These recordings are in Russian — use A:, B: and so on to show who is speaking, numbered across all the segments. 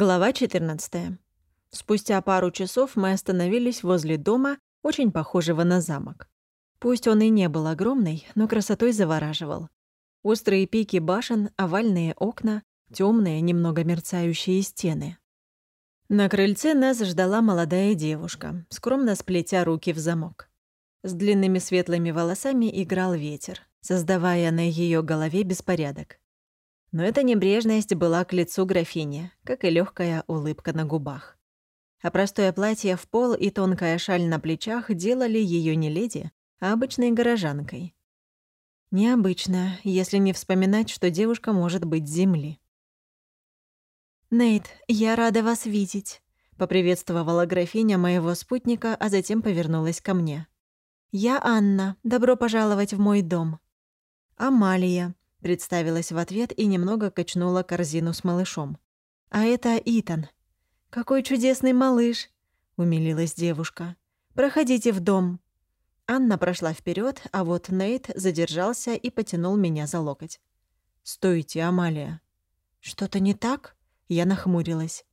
A: Глава 14. Спустя пару часов мы остановились возле дома, очень похожего на замок. Пусть он и не был огромный, но красотой завораживал. Острые пики башен, овальные окна, темные, немного мерцающие стены. На крыльце нас ждала молодая девушка, скромно сплетя руки в замок. С длинными светлыми волосами играл ветер, создавая на ее голове беспорядок. Но эта небрежность была к лицу графини, как и легкая улыбка на губах. А простое платье в пол и тонкая шаль на плечах делали ее не леди, а обычной горожанкой. Необычно, если не вспоминать, что девушка может быть с земли. «Нейт, я рада вас видеть», — поприветствовала графиня моего спутника, а затем повернулась ко мне. «Я Анна. Добро пожаловать в мой дом». «Амалия», Представилась в ответ и немного качнула корзину с малышом. «А это Итан». «Какой чудесный малыш!» — умилилась девушка. «Проходите в дом». Анна прошла вперед, а вот Нейт задержался и потянул меня за локоть. «Стойте, Амалия». «Что-то не так?» — я нахмурилась.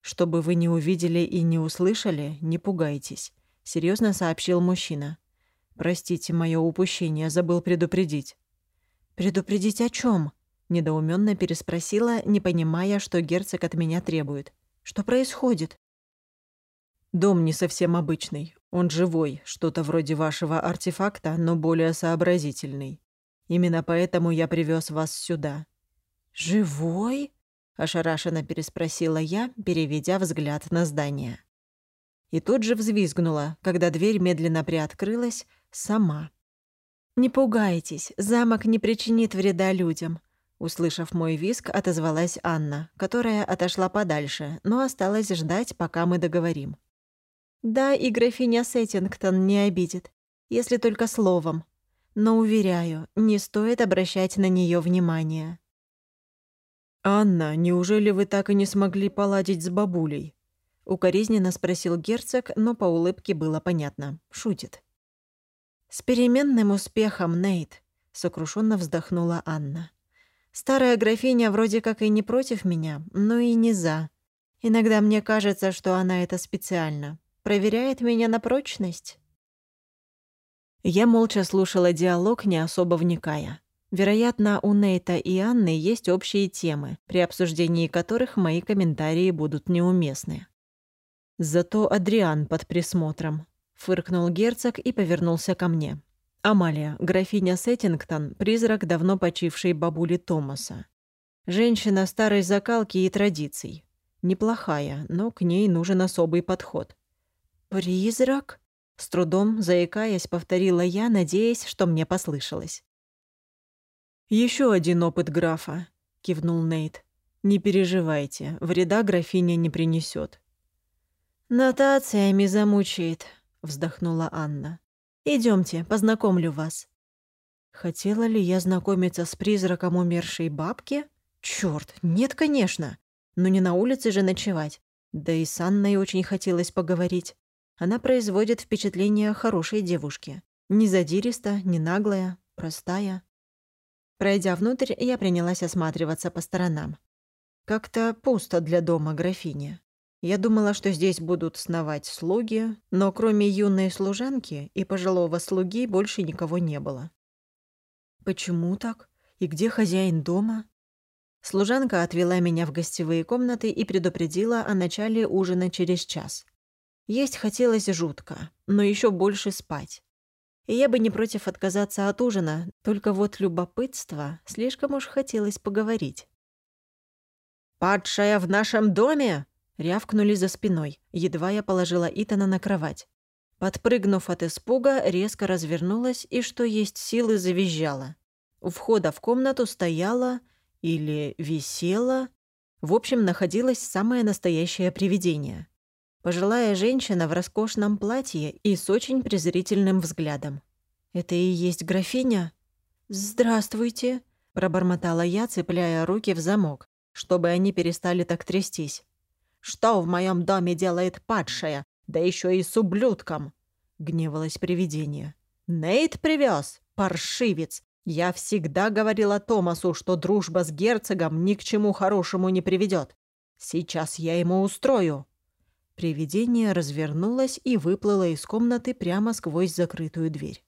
A: «Чтобы вы не увидели и не услышали, не пугайтесь», — серьезно сообщил мужчина. «Простите мое упущение, забыл предупредить». «Предупредить о чем? недоуменно переспросила, не понимая, что герцог от меня требует. «Что происходит?» «Дом не совсем обычный. Он живой, что-то вроде вашего артефакта, но более сообразительный. Именно поэтому я привез вас сюда». «Живой?» — ошарашенно переспросила я, переведя взгляд на здание. И тут же взвизгнула, когда дверь медленно приоткрылась сама. «Не пугайтесь, замок не причинит вреда людям», Услышав мой виск, отозвалась Анна, которая отошла подальше, но осталась ждать, пока мы договорим. «Да, и графиня Сеттингтон не обидит, если только словом. Но, уверяю, не стоит обращать на нее внимания».
B: «Анна, неужели вы так и не смогли поладить с бабулей?»
A: Укоризненно спросил герцог, но по улыбке было понятно. Шутит. «С переменным успехом, Нейт», — сокрушенно вздохнула Анна. «Старая графиня вроде как и не против меня, но и не за. Иногда мне кажется, что она это специально. Проверяет меня на прочность». Я молча слушала диалог, не особо вникая. Вероятно, у Нейта и Анны есть общие темы, при обсуждении которых мои комментарии будут неуместны. Зато Адриан под присмотром фыркнул герцог и повернулся ко мне. Амалия, графиня Сеттингтон, призрак давно почившей бабули Томаса. Женщина старой закалки и традиций. Неплохая, но к ней нужен особый подход. «Призрак?» С трудом, заикаясь, повторила я, надеясь, что мне послышалось.
B: Еще один опыт графа», — кивнул Нейт. «Не переживайте, вреда графиня не принесет.
A: «Нотациями замучает», вздохнула Анна. Идемте, познакомлю вас. Хотела ли я знакомиться с призраком умершей бабки? Черт, нет, конечно. Но не на улице же ночевать. Да и с Анной очень хотелось поговорить. Она производит впечатление хорошей девушки. Не задириста, не наглая, простая. Пройдя внутрь, я принялась осматриваться по сторонам. Как-то пусто для дома графини. Я думала, что здесь будут сновать слуги, но кроме юной служанки и пожилого слуги больше никого не было. «Почему так? И где хозяин дома?» Служанка отвела меня в гостевые комнаты и предупредила о начале ужина через час. Есть хотелось жутко, но еще больше спать. И я бы не против отказаться от ужина, только вот любопытство слишком уж хотелось поговорить. «Падшая в нашем доме!» Рявкнули за спиной, едва я положила Итана на кровать. Подпрыгнув от испуга, резко развернулась и, что есть силы, завизжала. У входа в комнату стояла или висела... В общем, находилось самое настоящее привидение. Пожилая женщина в роскошном платье и с очень презрительным взглядом. «Это и есть графиня?» «Здравствуйте», — пробормотала я, цепляя руки в замок, чтобы они перестали так трястись. Что в моем доме делает падшая, да еще и с ублюдком?» — гневалось привидение. «Нейт привез, паршивец. Я всегда говорила Томасу, что дружба с герцогом ни к чему хорошему не приведет.
B: Сейчас я ему устрою!» Привидение развернулось и выплыло из комнаты прямо сквозь закрытую дверь.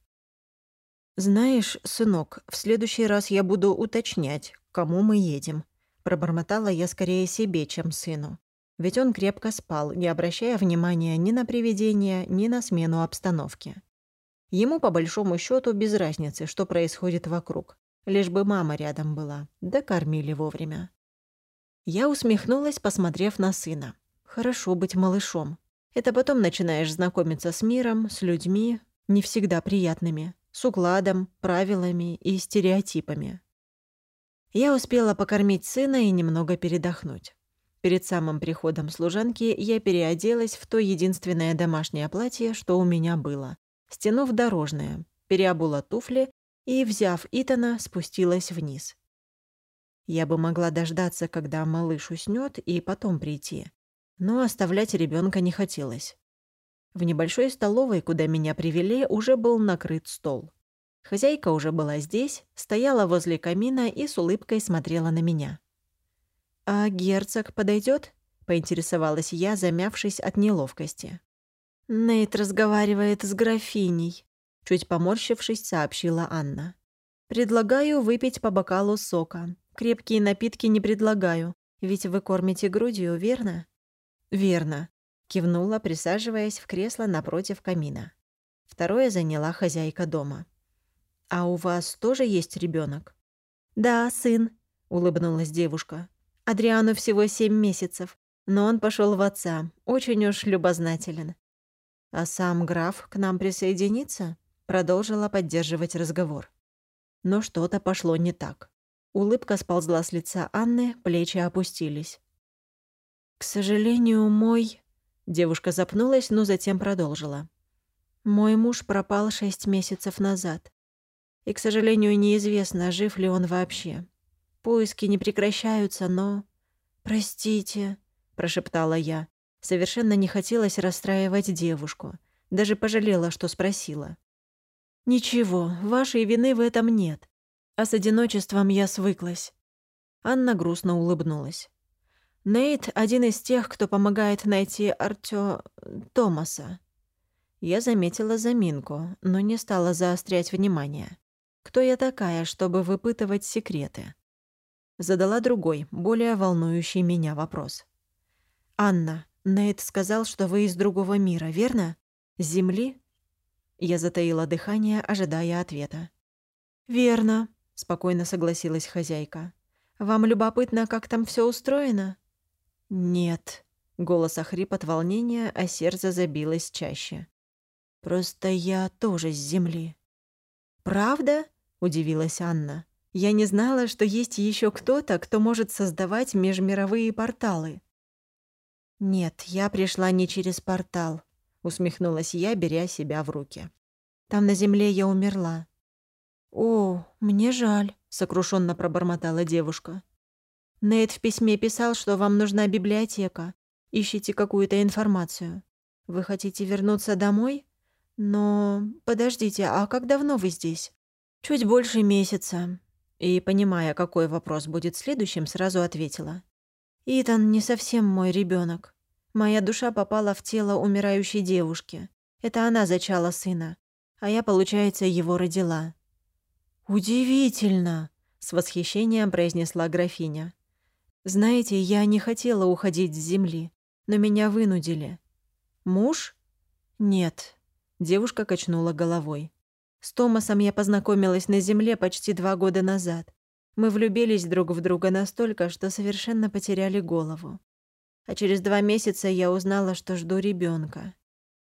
B: «Знаешь, сынок, в следующий раз я буду уточнять, к кому мы едем», Пробормотала я скорее себе, чем сыну. Ведь он крепко спал, не обращая внимания ни на привидения, ни на смену обстановки. Ему, по большому счету без разницы, что происходит вокруг. Лишь бы мама рядом была, да кормили вовремя. Я усмехнулась, посмотрев на сына. Хорошо быть малышом. Это потом начинаешь знакомиться с миром, с людьми, не всегда приятными, с укладом, правилами и стереотипами. Я успела покормить сына и немного передохнуть. Перед самым приходом служанки я переоделась в то единственное домашнее платье, что у меня было, стянув дорожное, переобула туфли и, взяв Итана, спустилась вниз. Я бы могла дождаться, когда малыш уснёт, и потом прийти. Но оставлять ребёнка не хотелось. В небольшой столовой, куда меня привели, уже был накрыт стол. Хозяйка уже была здесь, стояла возле камина и с улыбкой смотрела на меня. «А герцог подойдет? поинтересовалась я, замявшись от неловкости. «Нейт разговаривает с графиней», — чуть поморщившись, сообщила Анна. «Предлагаю выпить по бокалу сока. Крепкие напитки не предлагаю, ведь вы кормите грудью, верно?» «Верно», — кивнула, присаживаясь в кресло напротив камина. Второе заняла хозяйка дома. «А у вас тоже есть ребенок? «Да, сын», — улыбнулась девушка. «Адриану всего семь месяцев, но он пошел в отца, очень уж любознателен». «А сам граф к нам присоединится?» — продолжила поддерживать разговор. Но что-то пошло не так. Улыбка сползла с лица Анны, плечи опустились. «К сожалению, мой...» Девушка запнулась, но затем продолжила. «Мой муж пропал шесть месяцев назад. И, к сожалению, неизвестно, жив ли он вообще. Поиски не прекращаются, но... «Простите», — прошептала я. Совершенно не хотелось расстраивать девушку. Даже пожалела, что спросила. «Ничего, вашей вины в этом нет. А с одиночеством я свыклась». Анна грустно улыбнулась. «Нейт — один из тех, кто помогает найти Артё... Томаса». Я заметила заминку, но не стала заострять внимание. Кто я такая, чтобы выпытывать секреты? Задала другой, более волнующий меня вопрос. «Анна, Нейт сказал, что вы из другого мира, верно? С Земли?» Я затаила дыхание, ожидая ответа. «Верно», — спокойно согласилась хозяйка. «Вам любопытно, как там все устроено?» «Нет», — голос охрип от волнения, а сердце забилось чаще. «Просто я тоже с Земли». «Правда?» удивилась Анна. Я не знала, что есть еще кто-то, кто может создавать межмировые порталы. Нет, я пришла не через портал, усмехнулась я, беря себя в руки. Там на земле я умерла. О, мне жаль, сокрушенно пробормотала девушка. Нейт в письме писал, что вам нужна библиотека. Ищите какую-то информацию. Вы хотите вернуться домой? Но подождите, а как давно вы здесь? Чуть больше месяца. И, понимая, какой вопрос будет следующим, сразу ответила. «Итан не совсем мой ребенок. Моя душа попала в тело умирающей девушки. Это она зачала сына, а я, получается, его родила». «Удивительно!» — с восхищением произнесла графиня. «Знаете, я не хотела уходить с земли, но меня вынудили». «Муж?» «Нет», — девушка качнула головой. С Томасом я познакомилась на Земле почти два года назад. Мы влюбились друг в друга настолько, что совершенно потеряли голову. А через два месяца я узнала, что жду ребенка.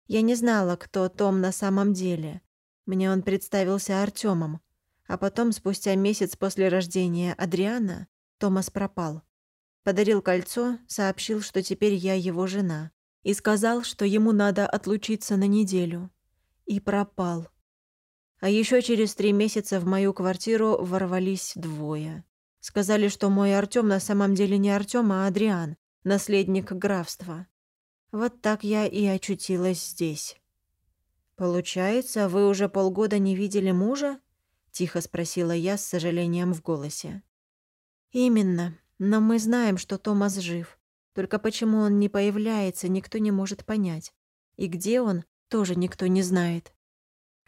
B: Я не знала, кто Том на самом деле. Мне он представился Артемом. А потом, спустя месяц после рождения Адриана, Томас пропал. Подарил кольцо, сообщил, что теперь я его жена. И сказал, что ему надо отлучиться на неделю. И пропал. А еще через три месяца в мою квартиру ворвались двое. Сказали, что мой Артём на самом деле не Артём, а Адриан, наследник графства. Вот так я и очутилась здесь. «Получается, вы уже полгода не видели мужа?» — тихо спросила я с сожалением в голосе. «Именно. Но мы знаем, что Томас жив.
A: Только почему он не появляется, никто не может понять. И где он, тоже никто не знает.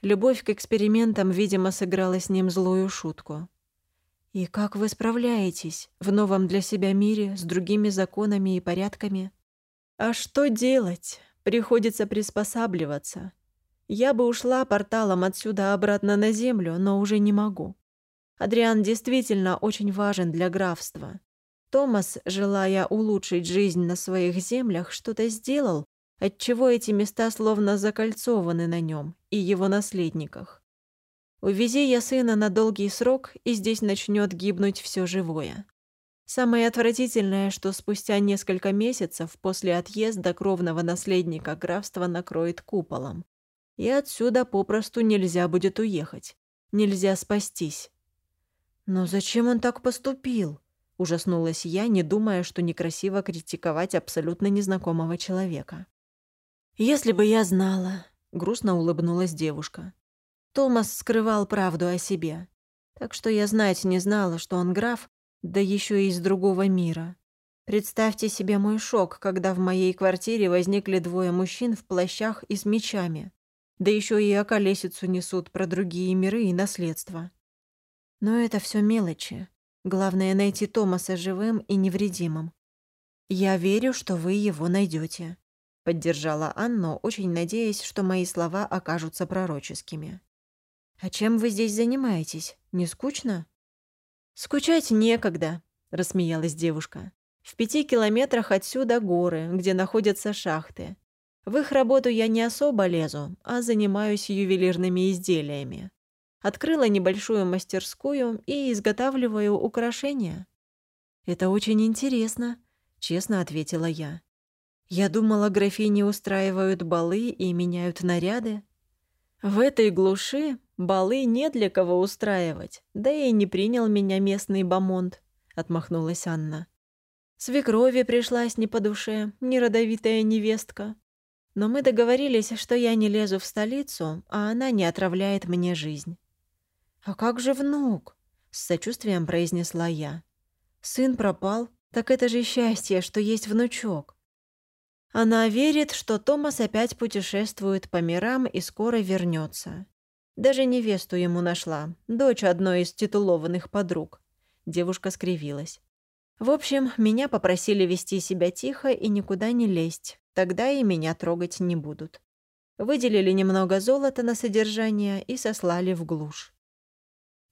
A: Любовь к экспериментам, видимо, сыграла с ним злую шутку. «И как вы справляетесь в новом для себя мире с другими законами и порядками?» «А что делать? Приходится приспосабливаться. Я бы ушла порталом отсюда обратно на Землю, но уже не могу. Адриан действительно очень важен для графства. Томас, желая улучшить жизнь на своих землях, что-то сделал, отчего эти места словно закольцованы на нем и его наследниках. Увези я сына на долгий срок, и здесь начнет гибнуть все живое. Самое отвратительное, что спустя несколько месяцев после отъезда кровного наследника графства накроет куполом. И отсюда попросту нельзя будет уехать. Нельзя спастись. «Но зачем он так поступил?» – ужаснулась я, не думая, что некрасиво критиковать абсолютно незнакомого человека. «Если бы я знала», — грустно улыбнулась девушка. Томас скрывал правду о себе. Так что я знать не знала, что он граф, да еще и из другого мира. Представьте себе мой шок, когда в моей квартире возникли двое мужчин в плащах и с мечами. Да еще и околесицу несут про другие миры и наследство. Но это все мелочи. Главное — найти Томаса живым и невредимым. Я верю, что вы его найдете. Поддержала Анну, очень надеясь, что мои слова окажутся пророческими. «А чем вы здесь занимаетесь? Не скучно?» «Скучать некогда», — рассмеялась девушка. «В пяти километрах отсюда горы, где находятся шахты. В их работу я не особо лезу, а занимаюсь ювелирными изделиями. Открыла небольшую мастерскую и изготавливаю украшения». «Это очень интересно», — честно ответила я. Я думала, графини устраивают балы и меняют наряды. В этой глуши балы не для кого устраивать, да и не принял меня местный бамонт, отмахнулась Анна. Свекрови пришлась не по душе, неродовитая невестка. Но мы договорились, что я не лезу в столицу, а она не отравляет мне жизнь. «А как же внук?» — с сочувствием произнесла я. «Сын пропал, так это же счастье, что есть внучок. Она верит, что Томас опять путешествует по мирам и скоро вернется. Даже невесту ему нашла, дочь одной из титулованных подруг. Девушка скривилась. В общем, меня попросили вести себя тихо и никуда не лезть. Тогда и меня трогать не будут. Выделили немного золота на содержание и сослали в глушь.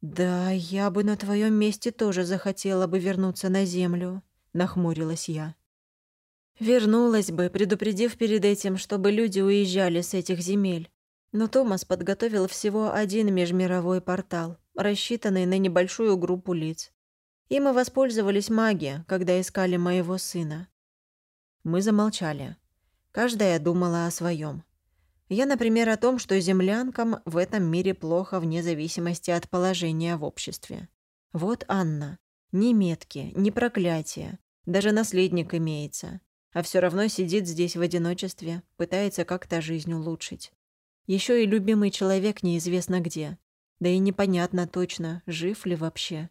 A: «Да, я бы на твоем месте тоже захотела бы вернуться на землю», — нахмурилась я. Вернулась бы, предупредив перед этим, чтобы люди уезжали с этих земель. Но Томас подготовил всего один межмировой портал, рассчитанный на небольшую группу лиц. И мы воспользовались магией, когда искали моего сына. Мы замолчали. Каждая думала о своем. Я, например, о том, что землянкам в этом мире плохо вне зависимости от положения в обществе. Вот Анна. Ни метки, ни проклятия. Даже наследник имеется а все равно сидит здесь в одиночестве, пытается как-то жизнь улучшить. Еще и любимый человек неизвестно где. Да и непонятно точно, жив ли вообще.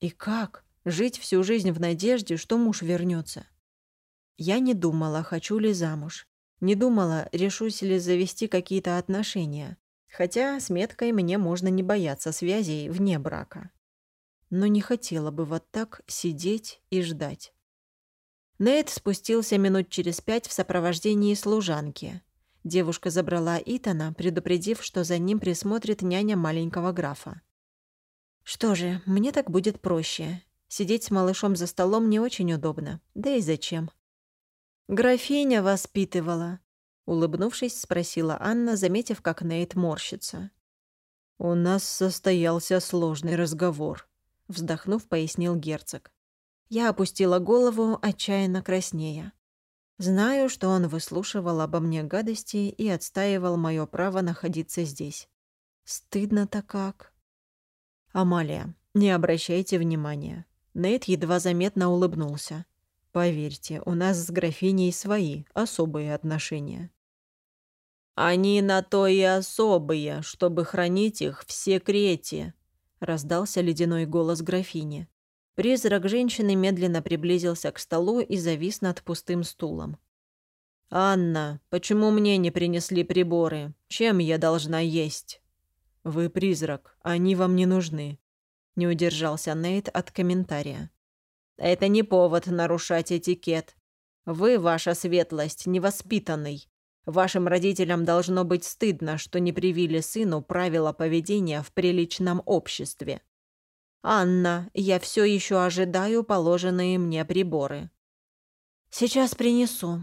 A: И как? Жить всю жизнь в надежде, что муж вернется. Я не думала, хочу ли замуж. Не думала, решусь ли завести какие-то отношения. Хотя с меткой мне можно не бояться связей вне брака. Но не хотела бы вот так сидеть и ждать. Нейт спустился минут через пять в сопровождении служанки. Девушка забрала Итана, предупредив, что за ним присмотрит няня маленького графа. «Что же, мне так будет проще. Сидеть с малышом за столом не очень удобно. Да и зачем?» «Графиня воспитывала», — улыбнувшись, спросила Анна, заметив, как Нейт морщится. «У нас состоялся сложный разговор», — вздохнув, пояснил герцог. Я опустила голову, отчаянно краснея. Знаю, что он выслушивал обо мне гадости и отстаивал мое право находиться здесь. Стыдно-то как. Амалия, не обращайте внимания. Нейт едва заметно улыбнулся. Поверьте, у нас с графиней свои особые отношения. «Они на то и особые, чтобы хранить их в секрете», — раздался ледяной голос графини.
B: Призрак женщины медленно приблизился к столу и завис над пустым стулом. «Анна, почему мне не принесли приборы? Чем я должна есть?» «Вы призрак, они вам не нужны», — не удержался Нейт от комментария. «Это не повод нарушать этикет. Вы, ваша светлость, невоспитанный. Вашим родителям должно быть стыдно, что не привили сыну правила поведения в приличном обществе. Анна, я все еще ожидаю положенные мне приборы». «Сейчас принесу»,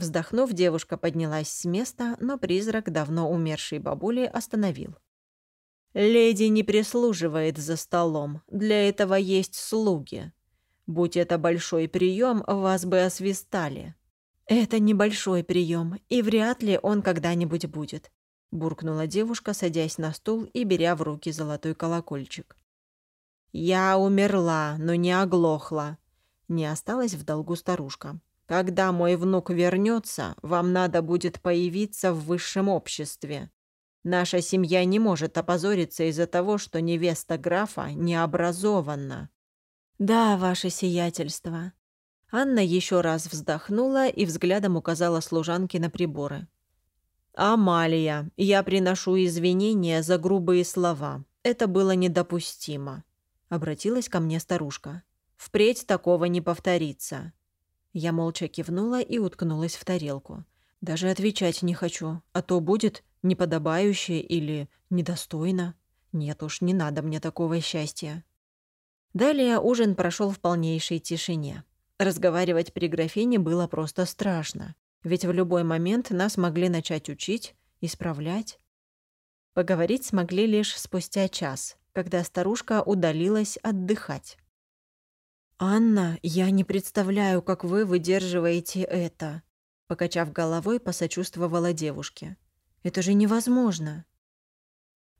B: Вздохнув, девушка поднялась с места, но призрак давно умершей бабули остановил. «Леди не прислуживает за столом, для этого есть слуги. Будь это большой прием, вас бы освистали». «Это небольшой прием, и вряд ли он когда-нибудь будет», буркнула девушка, садясь на стул и беря в руки золотой колокольчик. «Я умерла, но не оглохла», не осталась в долгу старушка. Когда мой внук вернется, вам надо будет появиться в высшем обществе. Наша семья не может опозориться из-за того, что невеста графа не образована». «Да, ваше сиятельство». Анна еще раз вздохнула и взглядом указала служанке на приборы. «Амалия, я приношу извинения за грубые слова. Это было недопустимо», — обратилась ко мне старушка. «Впредь такого не повторится. Я молча кивнула и уткнулась в тарелку. Даже отвечать не хочу, а то будет неподобающе или недостойно. Нет уж, не надо мне такого счастья. Далее ужин прошел в полнейшей тишине. Разговаривать при графине было просто страшно, ведь в любой момент нас могли начать учить, исправлять. Поговорить смогли лишь спустя час, когда старушка удалилась отдыхать. «Анна, я не представляю, как вы выдерживаете это», покачав головой, посочувствовала девушке. «Это же невозможно».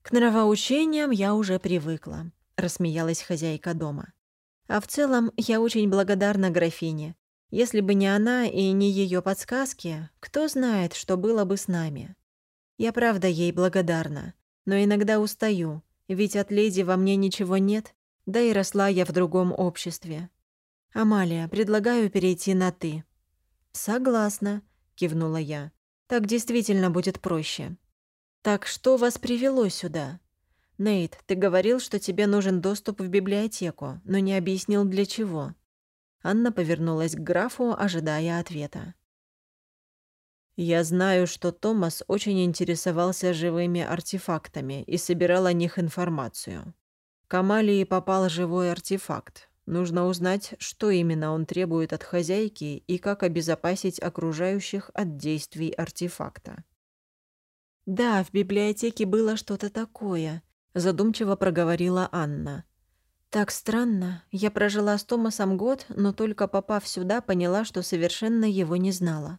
B: «К нравоучениям я уже привыкла», рассмеялась хозяйка дома. «А в целом я очень благодарна графине. Если бы не она и не ее подсказки, кто знает, что было бы с нами. Я правда ей благодарна, но иногда устаю, ведь от леди во мне ничего нет, да и росла я в другом обществе. «Амалия, предлагаю перейти на «ты». «Согласна», — кивнула я. «Так действительно будет проще». «Так что вас привело сюда?» «Нейт, ты говорил, что тебе нужен доступ в библиотеку, но не объяснил, для чего». Анна повернулась к графу, ожидая ответа. «Я знаю, что Томас очень интересовался живыми артефактами и собирал о них информацию. К Амалии попал живой артефакт, Нужно узнать, что именно он требует от хозяйки и как обезопасить окружающих от действий артефакта. «Да, в библиотеке было что-то такое», – задумчиво проговорила Анна. «Так странно. Я прожила с Томасом год, но только попав сюда, поняла, что совершенно его не знала».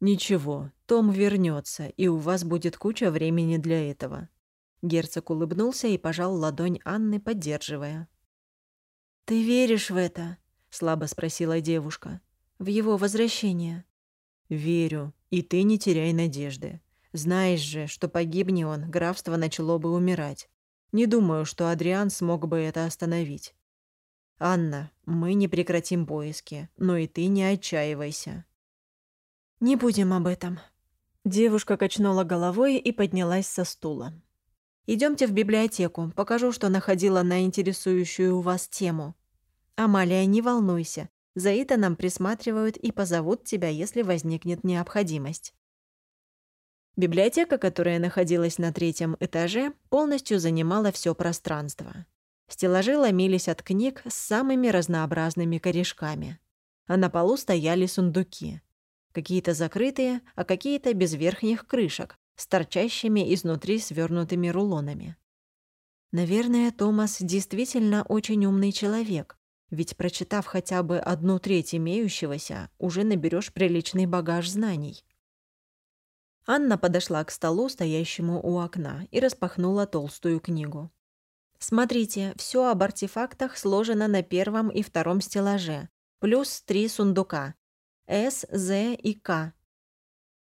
B: «Ничего, Том вернется, и у вас будет куча времени для этого». Герцог улыбнулся и пожал ладонь Анны, поддерживая. «Ты веришь в это?» — слабо спросила девушка. «В его возвращение?» «Верю, и ты не теряй надежды. Знаешь же, что погибни он, графство начало бы умирать. Не думаю, что Адриан смог бы это остановить. Анна, мы не прекратим поиски, но и ты не отчаивайся». «Не будем об этом». Девушка качнула головой и поднялась со стула. Идемте в библиотеку, покажу, что находила на интересующую вас тему. Амалия, не волнуйся. За нам присматривают и позовут тебя, если возникнет необходимость. Библиотека, которая находилась на третьем этаже, полностью занимала все пространство. Стеллажи ломились от книг с самыми разнообразными корешками. А на полу стояли сундуки. Какие-то закрытые, а какие-то без верхних крышек, с торчащими изнутри свернутыми рулонами. Наверное, Томас действительно очень умный человек, ведь прочитав хотя бы одну треть имеющегося, уже наберешь приличный багаж знаний. Анна подошла к столу, стоящему у окна, и распахнула толстую книгу. Смотрите, все об артефактах сложено на первом и втором стеллаже, плюс три сундука – С, З и К,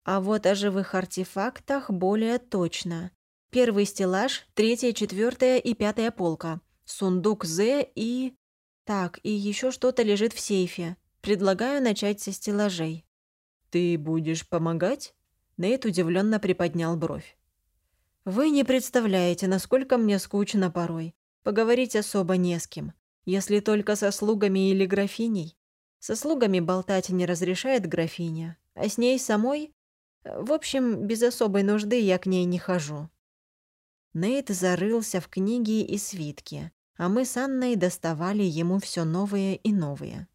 B: а вот о живых артефактах более точно. Первый стеллаж, третья, четвертая и пятая полка. Сундук З и...
A: Так, и еще что-то лежит в сейфе. Предлагаю начать со стеллажей.
B: Ты будешь помогать? Нейт удивленно приподнял бровь.
A: Вы не представляете, насколько мне скучно порой. Поговорить особо не с кем. Если только со слугами или графиней. Со слугами болтать не разрешает графиня, а с ней самой... В общем, без особой нужды я к ней не хожу. Нейт зарылся в книги и свитки, а мы с Анной доставали ему все новые и новые.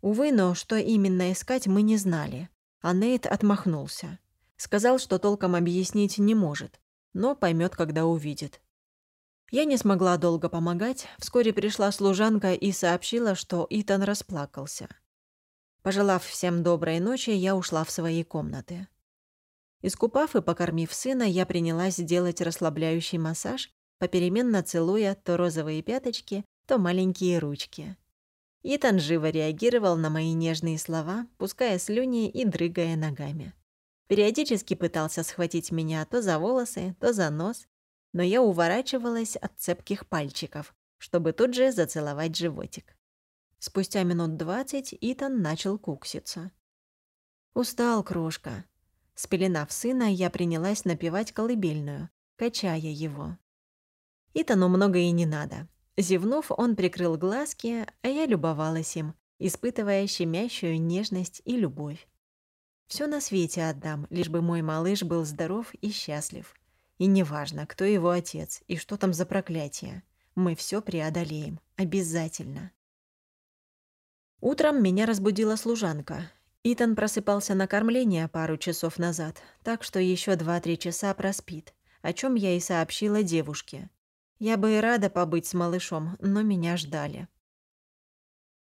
A: Увы, но что именно искать, мы не знали, а Нейт отмахнулся. Сказал, что толком объяснить не может, но поймет, когда увидит. Я не смогла долго помогать, вскоре пришла служанка и сообщила, что Итан расплакался. Пожелав всем доброй ночи, я ушла в свои комнаты. Искупав и покормив сына, я принялась делать расслабляющий массаж, попеременно целуя то розовые пяточки, то маленькие ручки. Итан живо реагировал на мои нежные слова, пуская слюни и дрыгая ногами. Периодически пытался схватить меня то за волосы, то за нос, но я уворачивалась от цепких пальчиков, чтобы тут же зацеловать животик. Спустя минут двадцать Итан начал кукситься. «Устал, крошка». Спеленав сына, я принялась напевать колыбельную, качая его. Итану много и не надо. Зевнув, он прикрыл глазки, а я любовалась им, испытывая щемящую нежность и любовь. Все на свете отдам, лишь бы мой малыш был здоров и счастлив. И неважно, кто его отец и что там за проклятие. Мы все преодолеем. Обязательно. Утром меня разбудила служанка. Итан просыпался на кормление пару часов назад, так что еще два-три часа проспит, о чем я и сообщила девушке. Я бы и рада побыть с малышом, но меня ждали.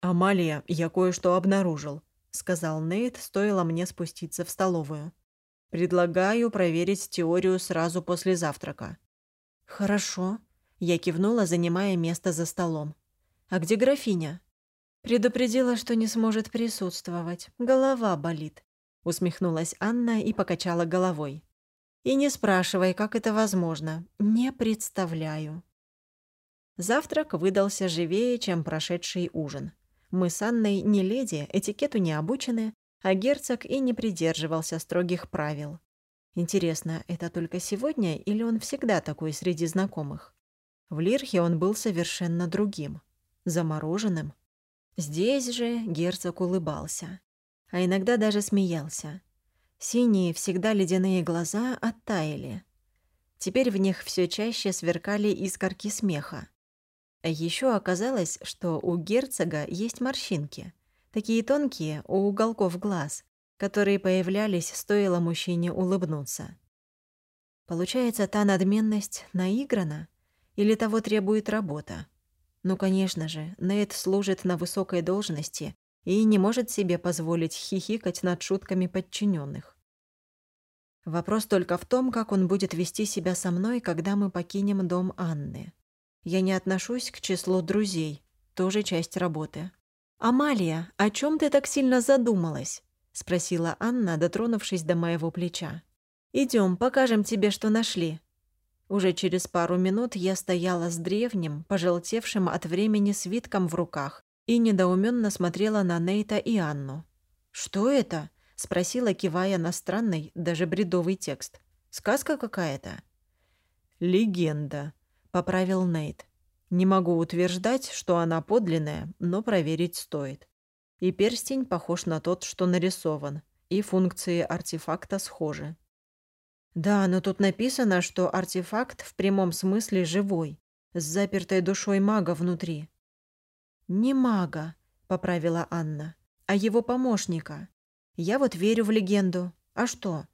B: «Амалия, я кое-что обнаружил», — сказал Нейт, стоило мне спуститься в столовую. Предлагаю проверить теорию сразу после завтрака».
A: «Хорошо», — я кивнула, занимая место за столом. «А где графиня?» «Предупредила, что не сможет присутствовать. Голова болит», — усмехнулась Анна и покачала головой. «И не спрашивай, как это возможно. Не представляю». Завтрак выдался живее, чем прошедший ужин. Мы с Анной не леди, этикету не обучены, а герцог и не придерживался строгих правил. Интересно, это только сегодня или он всегда такой среди знакомых? В Лирхе он был совершенно другим, замороженным. Здесь же герцог улыбался, а иногда даже смеялся. Синие, всегда ледяные глаза оттаяли. Теперь в них все чаще сверкали искорки смеха. А еще оказалось, что у герцога есть морщинки — такие тонкие у уголков глаз, которые появлялись, стоило мужчине улыбнуться. Получается, та надменность наиграна или того требует работа? Ну, конечно же, Нейт служит на высокой должности и не может себе позволить хихикать над шутками подчиненных. Вопрос только в том, как он будет вести себя со мной, когда мы покинем дом Анны. Я не отношусь к числу друзей, тоже часть работы. «Амалия, о чем ты так сильно задумалась?» — спросила Анна, дотронувшись до моего плеча. Идем, покажем тебе, что нашли». Уже через пару минут я стояла с древним, пожелтевшим от времени свитком в руках и недоуменно смотрела на Нейта и Анну. «Что это?» — спросила, кивая на странный, даже бредовый текст. «Сказка какая-то?»
B: «Легенда», — поправил Нейт. Не могу утверждать, что она подлинная, но проверить стоит. И перстень похож на тот, что нарисован, и функции артефакта схожи.
A: Да, но тут написано, что артефакт в прямом смысле живой, с запертой душой мага внутри. «Не мага», — поправила Анна, — «а его помощника. Я вот верю в легенду. А что?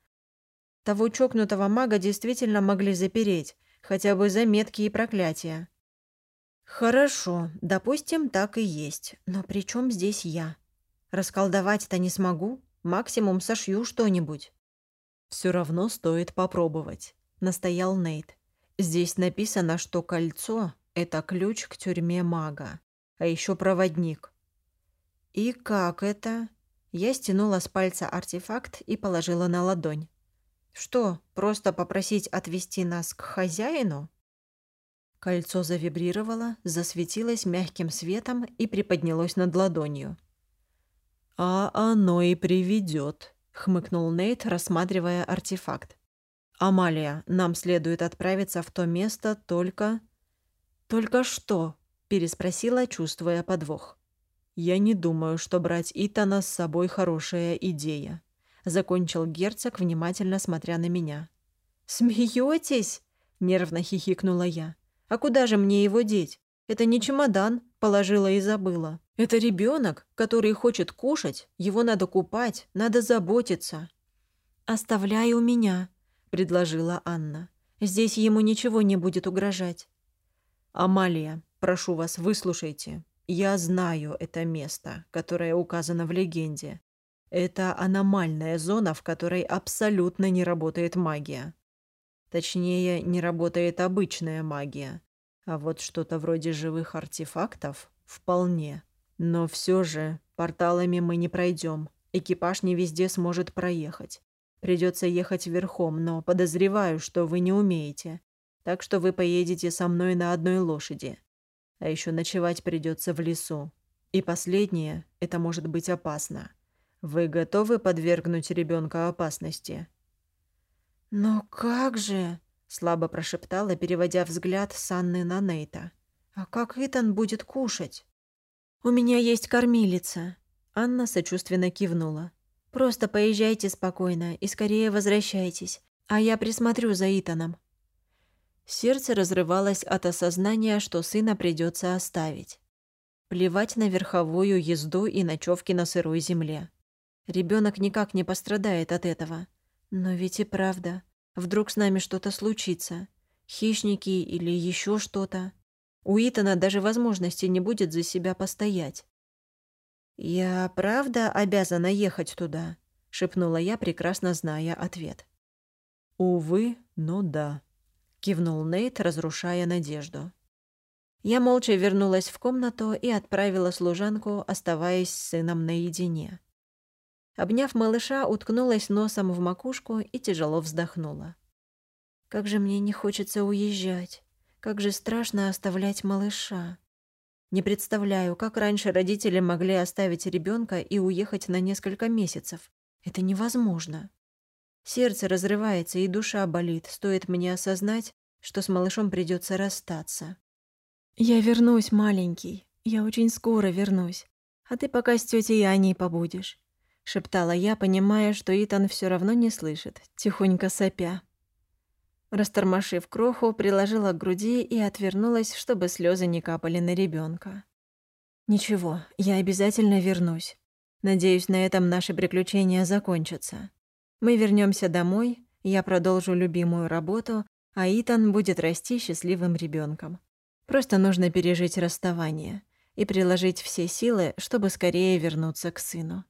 A: Того чокнутого мага действительно могли запереть, хотя бы за метки и проклятия. «Хорошо, допустим, так и есть. Но при чем здесь я? Расколдовать-то не смогу, максимум сошью что-нибудь».
B: Все равно стоит попробовать», — настоял Нейт. «Здесь написано, что кольцо — это ключ к тюрьме мага, а еще проводник».
A: «И как это?» Я стянула с пальца артефакт и положила на ладонь. «Что, просто попросить отвезти нас к хозяину?»
B: Кольцо завибрировало, засветилось мягким светом и приподнялось над ладонью.
A: «А оно и приведет», — хмыкнул Нейт, рассматривая артефакт. «Амалия, нам следует отправиться в то место только...»
B: «Только что?» — переспросила, чувствуя подвох.
A: «Я не думаю, что брать Итана с собой хорошая идея», — закончил герцог, внимательно смотря на меня.
B: «Смеетесь?» — нервно хихикнула я. «А куда же мне его деть? Это не чемодан, положила и забыла. Это ребенок, который хочет кушать, его надо купать, надо заботиться». «Оставляй у меня», — предложила Анна. «Здесь ему ничего не будет угрожать».
A: «Амалия, прошу вас, выслушайте. Я знаю это место, которое указано в легенде. Это аномальная зона, в которой абсолютно не работает магия. Точнее, не работает обычная магия. А вот что-то вроде живых артефактов – вполне. Но все же порталами мы не пройдем. Экипаж не везде сможет проехать. Придется ехать верхом, но подозреваю, что вы не умеете. Так что вы поедете со мной на одной лошади. А еще ночевать придется в лесу. И последнее – это может быть опасно. Вы готовы подвергнуть ребенка опасности?
B: «Но как же?» — слабо прошептала, переводя взгляд с Анны на Нейта. «А как Итан будет кушать?» «У меня есть кормилица», — Анна сочувственно кивнула. «Просто поезжайте спокойно и скорее возвращайтесь, а я присмотрю за Итаном».
A: Сердце разрывалось от осознания, что сына придется оставить. Плевать на верховую езду и ночевки на сырой земле. Ребенок никак не пострадает от этого. Но ведь и правда. Вдруг с нами что-то случится. Хищники или еще что-то. У Итана даже возможности не будет за себя постоять.
B: «Я правда обязана ехать туда?» — шепнула я, прекрасно зная ответ.
A: «Увы, но да», — кивнул Нейт, разрушая надежду.
B: Я молча вернулась в комнату и отправила служанку, оставаясь с сыном наедине. Обняв малыша, уткнулась носом в макушку и тяжело вздохнула. «Как же мне не хочется уезжать. Как же страшно оставлять малыша. Не представляю, как раньше родители могли оставить ребенка и уехать на несколько месяцев. Это невозможно. Сердце разрывается и душа болит, стоит мне осознать, что с малышом придется расстаться. «Я вернусь, маленький. Я очень скоро вернусь. А ты пока с тетей Аней побудешь шептала я, понимая, что Итан все равно не слышит, тихонько сопя. Растормошив кроху, приложила к груди и отвернулась, чтобы слезы не капали на ребенка. «Ничего, я обязательно вернусь. Надеюсь, на этом наши приключения закончатся. Мы вернемся домой, я продолжу любимую работу, а Итан будет расти счастливым ребенком. Просто нужно пережить расставание и приложить все силы, чтобы скорее вернуться к сыну».